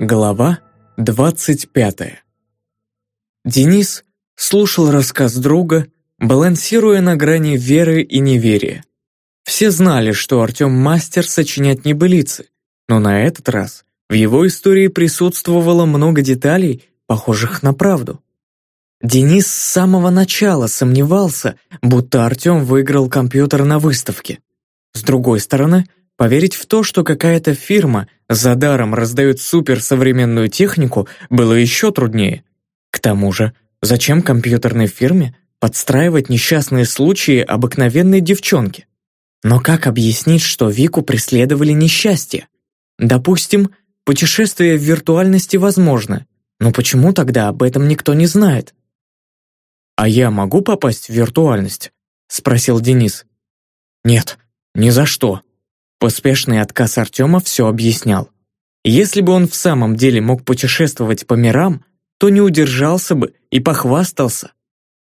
Глава 25 Денис слушал рассказ друга, балансируя на грани веры и неверия. Все знали, что Артем мастер сочинять небылицы, но на этот раз в его истории присутствовало много деталей, похожих на правду. Денис с самого начала сомневался, будто Артем выиграл компьютер на выставке. С другой стороны, Поверить в то, что какая-то фирма за даром раздает суперсовременную технику, было еще труднее. К тому же, зачем компьютерной фирме подстраивать несчастные случаи обыкновенной девчонки? Но как объяснить, что Вику преследовали несчастье? Допустим, путешествие в виртуальности возможно, но почему тогда об этом никто не знает? «А я могу попасть в виртуальность?» — спросил Денис. «Нет, ни за что», Поспешный отказ Артема все объяснял. Если бы он в самом деле мог путешествовать по мирам, то не удержался бы и похвастался.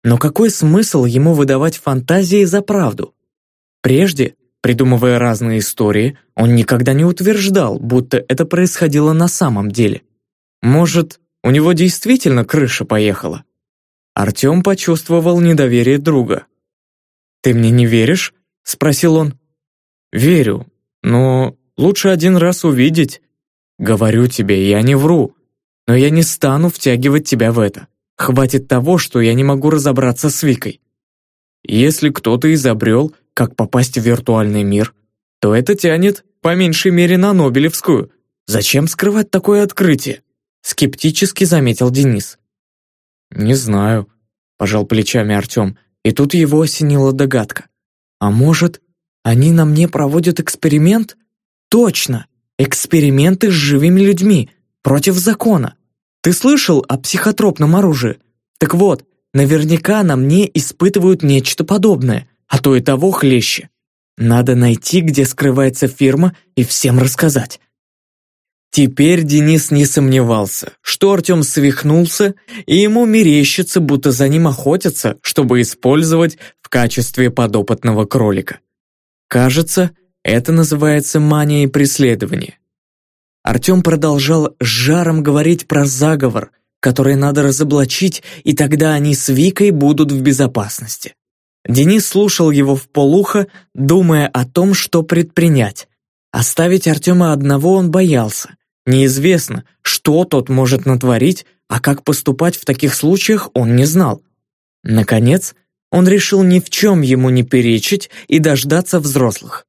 Но какой смысл ему выдавать фантазии за правду? Прежде, придумывая разные истории, он никогда не утверждал, будто это происходило на самом деле. Может, у него действительно крыша поехала? Артем почувствовал недоверие друга. «Ты мне не веришь?» — спросил он. «Верю, но лучше один раз увидеть. Говорю тебе, я не вру. Но я не стану втягивать тебя в это. Хватит того, что я не могу разобраться с Викой. Если кто-то изобрел, как попасть в виртуальный мир, то это тянет, по меньшей мере, на Нобелевскую. Зачем скрывать такое открытие? Скептически заметил Денис. «Не знаю», — пожал плечами Артем, и тут его осенила догадка. «А может, они на мне проводят эксперимент? Точно! Эксперименты с живыми людьми, против закона. Ты слышал о психотропном оружии? Так вот, наверняка на мне испытывают нечто подобное, а то и того хлеще. Надо найти, где скрывается фирма, и всем рассказать. Теперь Денис не сомневался, что Артем свихнулся, и ему мерещится, будто за ним охотятся, чтобы использовать в качестве подопытного кролика. Кажется, это называется манией преследования. Артем продолжал с жаром говорить про заговор, который надо разоблачить, и тогда они с Викой будут в безопасности. Денис слушал его в полухо, думая о том, что предпринять. Оставить Артема одного он боялся. Неизвестно, что тот может натворить, а как поступать в таких случаях он не знал. Наконец, он решил ни в чем ему не перечить и дождаться взрослых.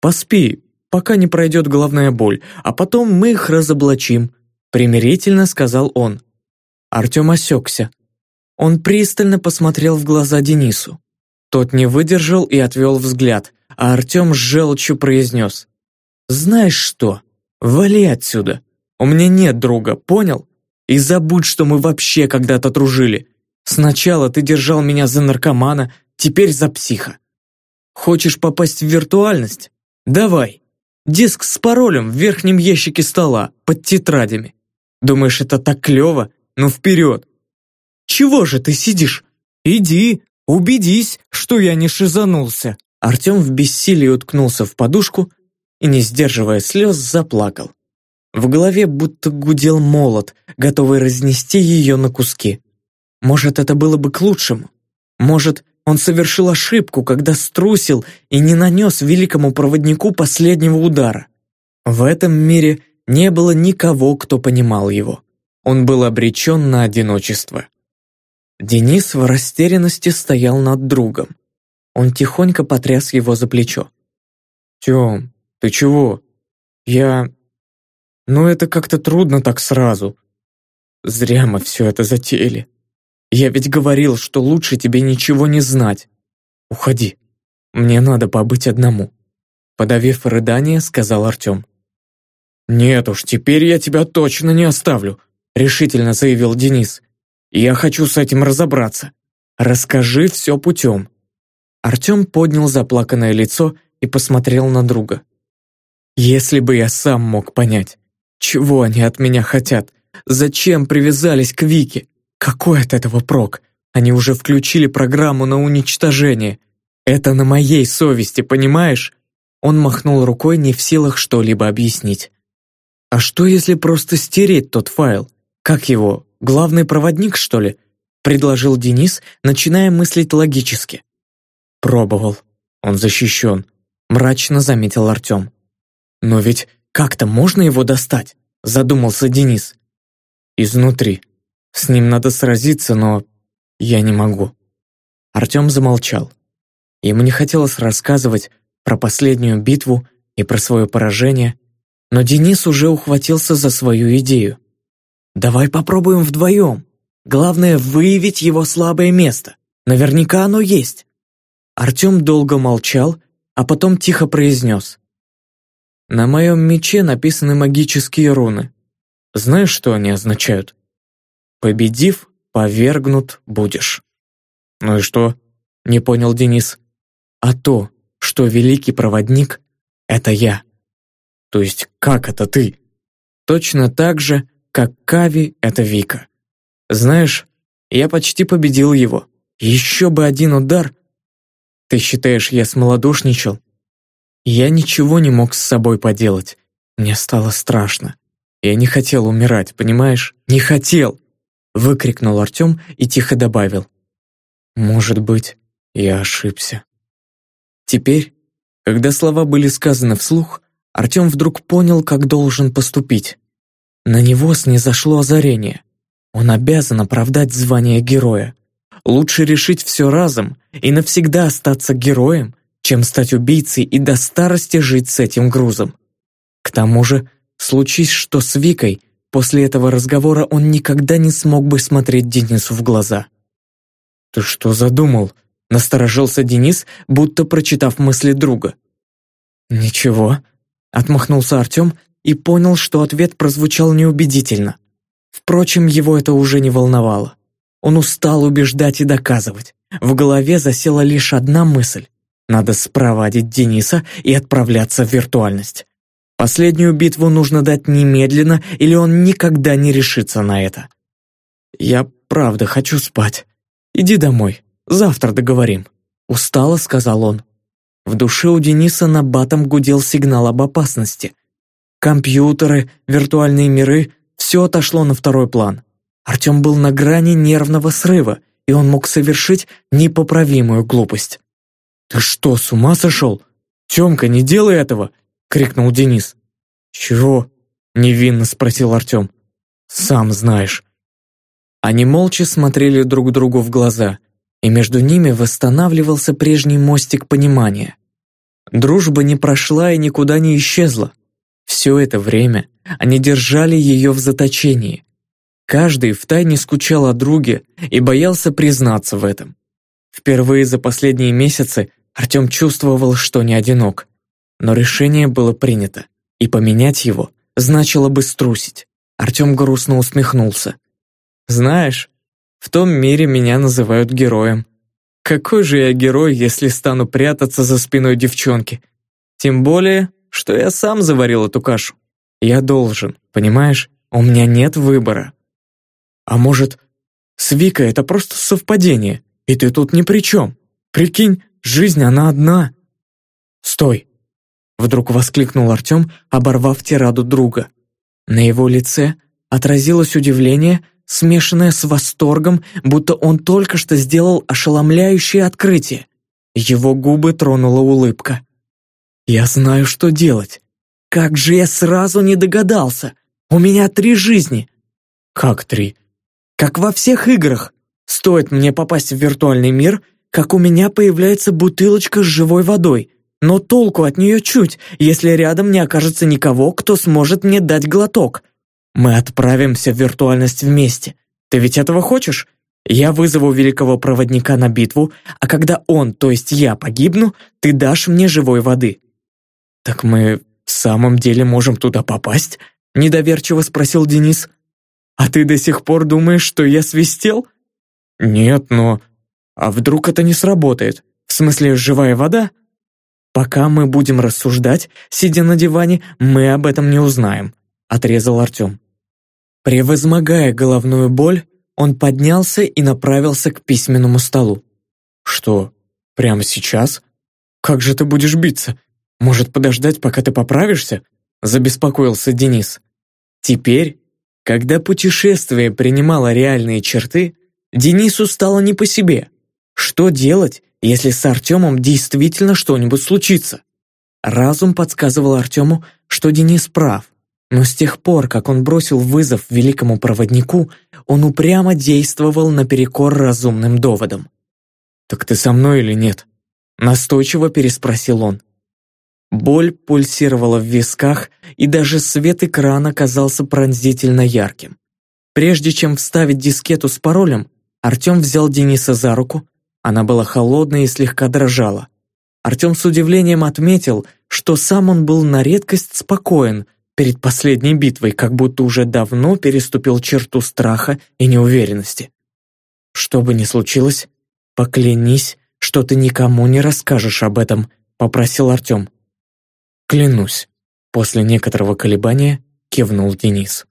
«Поспи, пока не пройдет головная боль, а потом мы их разоблачим», примирительно сказал он. Артем осекся. Он пристально посмотрел в глаза Денису. Тот не выдержал и отвел взгляд, а Артем с желчью произнес. «Знаешь что? Вали отсюда. У меня нет друга, понял? И забудь, что мы вообще когда-то дружили. Сначала ты держал меня за наркомана, теперь за психа. Хочешь попасть в виртуальность? Давай. Диск с паролем в верхнем ящике стола, под тетрадями. Думаешь, это так клево? Ну вперед. Чего же ты сидишь? Иди, убедись, что я не шизанулся. Артем в бессилии уткнулся в подушку и, не сдерживая слез, заплакал. В голове будто гудел молот, готовый разнести ее на куски. Может, это было бы к лучшему. Может, он совершил ошибку, когда струсил и не нанес великому проводнику последнего удара. В этом мире не было никого, кто понимал его. Он был обречен на одиночество. Денис в растерянности стоял над другом. Он тихонько потряс его за плечо. «Тем, ты чего? Я... Ну это как-то трудно так сразу. Зря мы все это затеяли». Я ведь говорил, что лучше тебе ничего не знать. Уходи. Мне надо побыть одному. Подавив рыдание, сказал Артем. «Нет уж, теперь я тебя точно не оставлю», решительно заявил Денис. «Я хочу с этим разобраться. Расскажи все путем». Артем поднял заплаканное лицо и посмотрел на друга. «Если бы я сам мог понять, чего они от меня хотят, зачем привязались к Вике, какой от этого прок? Они уже включили программу на уничтожение. Это на моей совести, понимаешь? Он махнул рукой, не в силах что-либо объяснить. «А что, если просто стереть тот файл? Как его, главный проводник, что ли?» предложил Денис, начиная мыслить логически. «Пробовал. Он защищен», — мрачно заметил Артем. «Но ведь как-то можно его достать?» — задумался Денис. «Изнутри. С ним надо сразиться, но я не могу». Артем замолчал. Ему не хотелось рассказывать про последнюю битву и про свое поражение, но Денис уже ухватился за свою идею. «Давай попробуем вдвоем. Главное — выявить его слабое место. Наверняка оно есть». Артем долго молчал, а потом тихо произнес. «На моем мече написаны магические руны. Знаешь, что они означают? Победив, повергнут будешь». «Ну и что?» — не понял Денис. «А то, что великий проводник — это я». То есть как это ты? Точно так же, как Кави — это Вика. Знаешь, я почти победил его. Еще бы один удар. Ты считаешь, я смолодушничал? Я ничего не мог с собой поделать. Мне стало страшно. Я не хотел умирать, понимаешь? Не хотел! Выкрикнул Артем и тихо добавил. Может быть, я ошибся. Теперь, когда слова были сказаны вслух, Артем вдруг понял, как должен поступить. На него снизошло озарение. Он обязан оправдать звание героя. Лучше решить все разом и навсегда остаться героем, чем стать убийцей и до старости жить с этим грузом. К тому же, случись что с Викой, после этого разговора он никогда не смог бы смотреть Денису в глаза. «Ты что задумал?» — насторожился Денис, будто прочитав мысли друга. «Ничего», Отмахнулся Артем и понял, что ответ прозвучал неубедительно. Впрочем, его это уже не волновало. Он устал убеждать и доказывать. В голове засела лишь одна мысль. Надо спровадить Дениса и отправляться в виртуальность. Последнюю битву нужно дать немедленно, или он никогда не решится на это. «Я правда хочу спать. Иди домой. Завтра договорим», — устало сказал он. В душе у Дениса на батом гудел сигнал об опасности. Компьютеры, виртуальные миры — все отошло на второй план. Артем был на грани нервного срыва, и он мог совершить непоправимую глупость. «Ты что, с ума сошел? Темка, не делай этого!» — крикнул Денис. «Чего?» — невинно спросил Артем. «Сам знаешь». Они молча смотрели друг другу в глаза и между ними восстанавливался прежний мостик понимания. Дружба не прошла и никуда не исчезла. Все это время они держали ее в заточении. Каждый втайне скучал о друге и боялся признаться в этом. Впервые за последние месяцы Артем чувствовал, что не одинок. Но решение было принято, и поменять его значило бы струсить. Артем грустно усмехнулся. «Знаешь, в том мире меня называют героем. Какой же я герой, если стану прятаться за спиной девчонки? Тем более, что я сам заварил эту кашу. Я должен, понимаешь? У меня нет выбора. А может, с Викой это просто совпадение, и ты тут ни при чем? Прикинь, жизнь она одна. Стой! Вдруг воскликнул Артем, оборвав тираду друга. На его лице отразилось удивление, смешанное с восторгом, будто он только что сделал ошеломляющее открытие. Его губы тронула улыбка. «Я знаю, что делать. Как же я сразу не догадался! У меня три жизни!» «Как три?» «Как во всех играх. Стоит мне попасть в виртуальный мир, как у меня появляется бутылочка с живой водой, но толку от нее чуть, если рядом не окажется никого, кто сможет мне дать глоток. Мы отправимся в виртуальность вместе. Ты ведь этого хочешь? Я вызову великого проводника на битву, а когда он, то есть я, погибну, ты дашь мне живой воды». «Так мы в самом деле можем туда попасть?» — недоверчиво спросил Денис. «А ты до сих пор думаешь, что я свистел?» «Нет, но... А вдруг это не сработает? В смысле, живая вода?» «Пока мы будем рассуждать, сидя на диване, мы об этом не узнаем», — отрезал Артем. Превозмогая головную боль, он поднялся и направился к письменному столу. «Что, прямо сейчас? Как же ты будешь биться? Может, подождать, пока ты поправишься?» Забеспокоился Денис. Теперь, когда путешествие принимало реальные черты, Денису стало не по себе. Что делать, если с Артемом действительно что-нибудь случится? Разум подсказывал Артему, что Денис прав, но с тех пор, как он бросил вызов великому проводнику, он упрямо действовал наперекор разумным доводам. «Так ты со мной или нет?» Настойчиво переспросил он. Боль пульсировала в висках, и даже свет экрана казался пронзительно ярким. Прежде чем вставить дискету с паролем, Артем взял Дениса за руку, она была холодной и слегка дрожала. Артем с удивлением отметил, что сам он был на редкость спокоен перед последней битвой, как будто уже давно переступил черту страха и неуверенности. «Что бы ни случилось, поклянись, что ты никому не расскажешь об этом», — попросил Артем. «Клянусь», — после некоторого колебания кивнул Денис.